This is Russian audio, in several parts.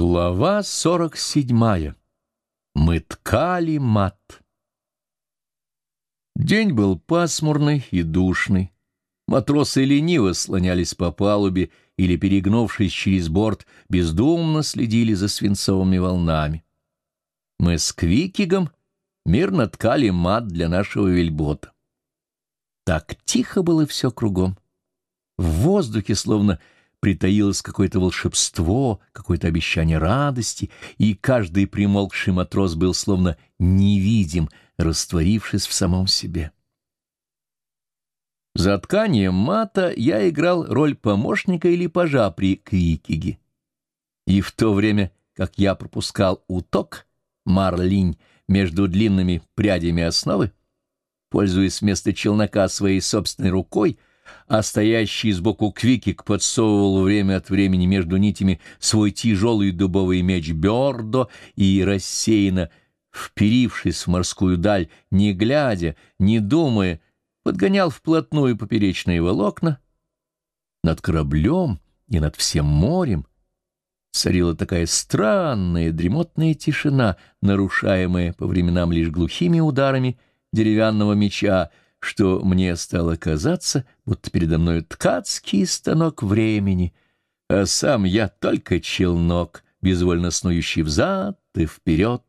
Глава сорок седьмая. Мы ткали мат. День был пасмурный и душный. Матросы лениво слонялись по палубе или, перегнувшись через борт, бездумно следили за свинцовыми волнами. Мы с Квикигом мирно ткали мат для нашего вельбота. Так тихо было все кругом. В воздухе словно притаилось какое-то волшебство, какое-то обещание радости, и каждый примолкший матрос был словно невидим, растворившись в самом себе. За тканием мата я играл роль помощника или пажа при Квикиге. И в то время, как я пропускал уток, марлинь, между длинными прядями основы, пользуясь вместо челнока своей собственной рукой, а стоящий сбоку Квикик подсовывал время от времени между нитями свой тяжелый дубовый меч Бёрдо и рассеянно, вперившись в морскую даль, не глядя, не думая, подгонял вплотную поперечные волокна. Над кораблем и над всем морем царила такая странная дремотная тишина, нарушаемая по временам лишь глухими ударами деревянного меча, что мне стало казаться, будто передо мной ткацкий станок времени, а сам я только челнок, безвольно снующий взад и вперед,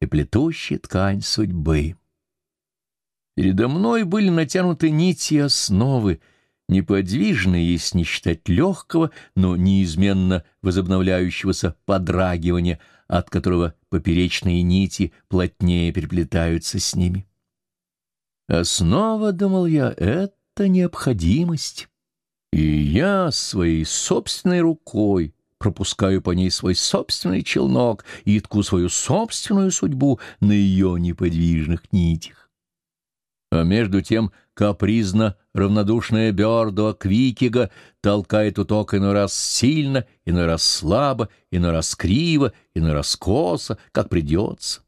и плетущий ткань судьбы. Передо мной были натянуты нити основы, неподвижные, если не считать легкого, но неизменно возобновляющегося подрагивания, от которого поперечные нити плотнее переплетаются с ними. Основа, думал я, — это необходимость. И я своей собственной рукой пропускаю по ней свой собственный челнок и тку свою собственную судьбу на ее неподвижных нитях. А между тем капризно равнодушная Бёрдо Квикига толкает уток иной раз сильно, иной раз слабо, иной раз криво, иной раз косо, как придется.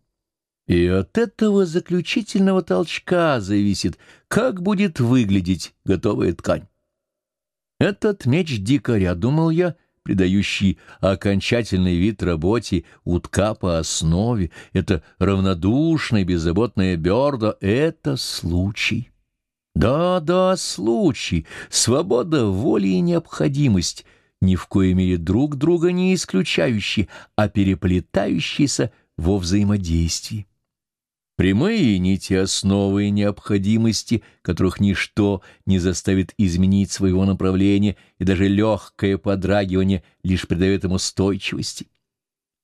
И от этого заключительного толчка зависит, как будет выглядеть готовая ткань. Этот меч дикаря, думал я, придающий окончательный вид работе утка по основе, это равнодушное, беззаботное бердо — это случай. Да-да, случай, свобода воли и необходимость, ни в коей мере друг друга не исключающие, а переплетающиеся во взаимодействии. Прямые нити основы и необходимости, которых ничто не заставит изменить своего направления, и даже легкое подрагивание лишь придает им устойчивости.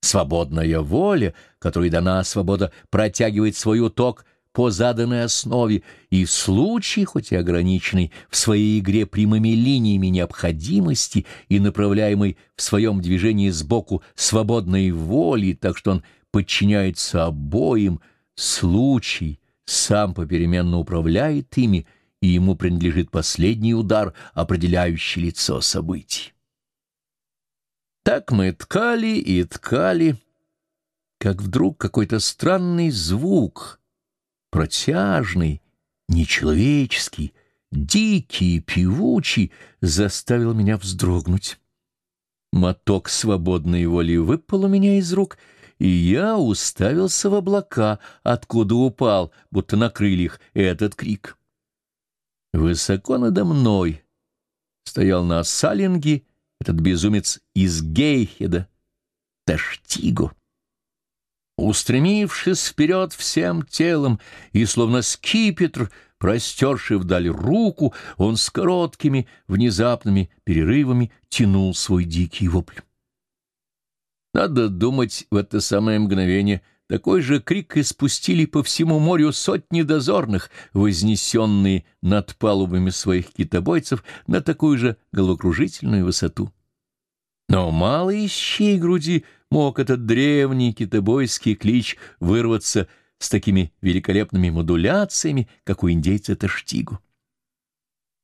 Свободная воля, которой дана свобода, протягивает свой ток по заданной основе, и в случае, хоть и ограниченный, в своей игре прямыми линиями необходимости и направляемой в своем движении сбоку свободной воли, так что он подчиняется обоим — случай сам попеременно управляет ими, и ему принадлежит последний удар, определяющий лицо событий. Так мы ткали и ткали, как вдруг какой-то странный звук, протяжный, нечеловеческий, дикий, певучий, заставил меня вздрогнуть. Моток свободной воли выпал у меня из рук — и я уставился в облака, откуда упал, будто на крыльях, этот крик. Высоко надо мной стоял на салинге этот безумец из Гейхеда, Таштиго. Устремившись вперед всем телом и словно скипетр, простерший вдаль руку, он с короткими внезапными перерывами тянул свой дикий вопль. Надо думать, в это самое мгновение такой же крик испустили по всему морю сотни дозорных, вознесенные над палубами своих китобойцев на такую же головокружительную высоту. Но мало из чьей груди мог этот древний китобойский клич вырваться с такими великолепными модуляциями, как у индейца Таштигу.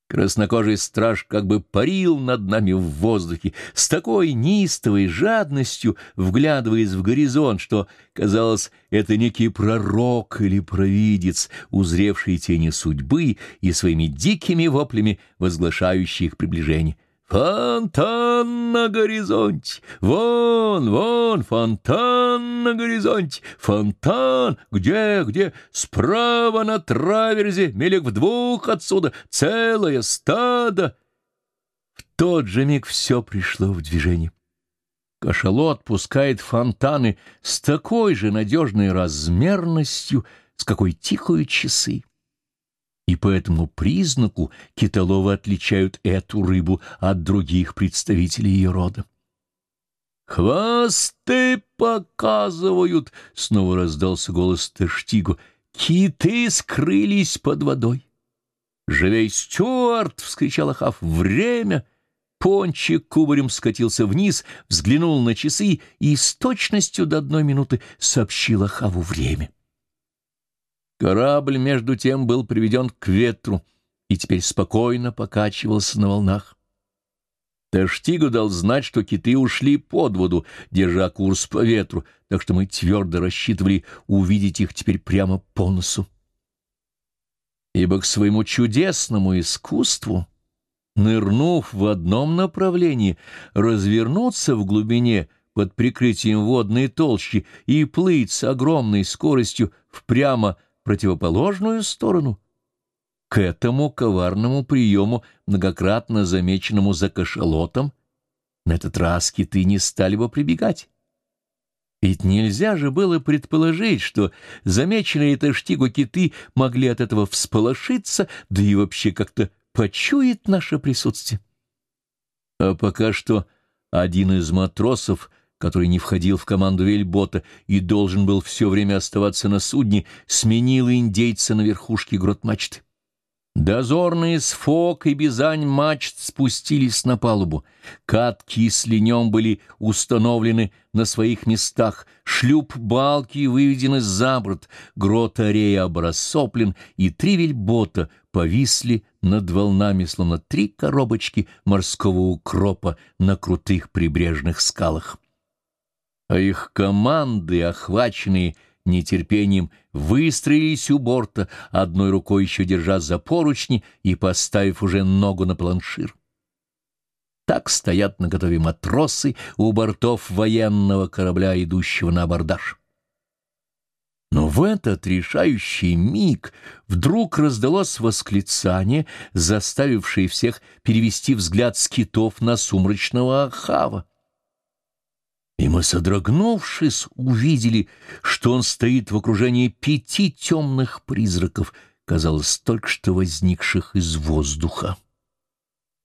Краснокожий страж как бы парил над нами в воздухе с такой неистовой жадностью, вглядываясь в горизонт, что, казалось, это некий пророк или провидец, узревший тени судьбы и своими дикими воплями возглашающий их приближение. Фонтан на горизонте! Вон, вон, фонтан на горизонте! Фонтан! Где, где? Справа на траверзе, мелек в двух отсюда, целое стадо!» В тот же миг все пришло в движение. Кашалот пускает фонтаны с такой же надежной размерностью, с какой тихают часы и по этому признаку китоловы отличают эту рыбу от других представителей ее рода. «Хвосты показывают!» — снова раздался голос Тештигу. «Киты скрылись под водой!» «Живей, Стюарт!» — вскричал Ахав. «Время!» Пончик кубарем скатился вниз, взглянул на часы и с точностью до одной минуты сообщил Ахаву время. Корабль, между тем, был приведен к ветру и теперь спокойно покачивался на волнах. Таштигу дал знать, что киты ушли под воду, держа курс по ветру, так что мы твердо рассчитывали увидеть их теперь прямо по носу. Ибо к своему чудесному искусству, нырнув в одном направлении, развернуться в глубине под прикрытием водной толщи и плыть с огромной скоростью впрямо противоположную сторону. К этому коварному приему, многократно замеченному за кашалотом, на этот раз киты не стали бы прибегать. Ведь нельзя же было предположить, что замеченные Таштигу киты могли от этого всполошиться, да и вообще как-то почует наше присутствие. А пока что один из матросов который не входил в команду вельбота и должен был все время оставаться на судне, сменил индейца на верхушке грот мачты. Дозорные с фок и бизань мачт спустились на палубу. Катки с линем были установлены на своих местах, шлюп-балки выведены за борт, грот арея обрассоплен, и три вельбота повисли над волнами, словно три коробочки морского укропа на крутых прибрежных скалах а их команды, охваченные нетерпением, выстроились у борта, одной рукой еще держа за поручни и поставив уже ногу на планшир. Так стоят на готове матросы у бортов военного корабля, идущего на абордаж. Но в этот решающий миг вдруг раздалось восклицание, заставившее всех перевести взгляд с китов на сумрачного Ахава. И мы, содрогнувшись, увидели, что он стоит в окружении пяти темных призраков, казалось, только что возникших из воздуха.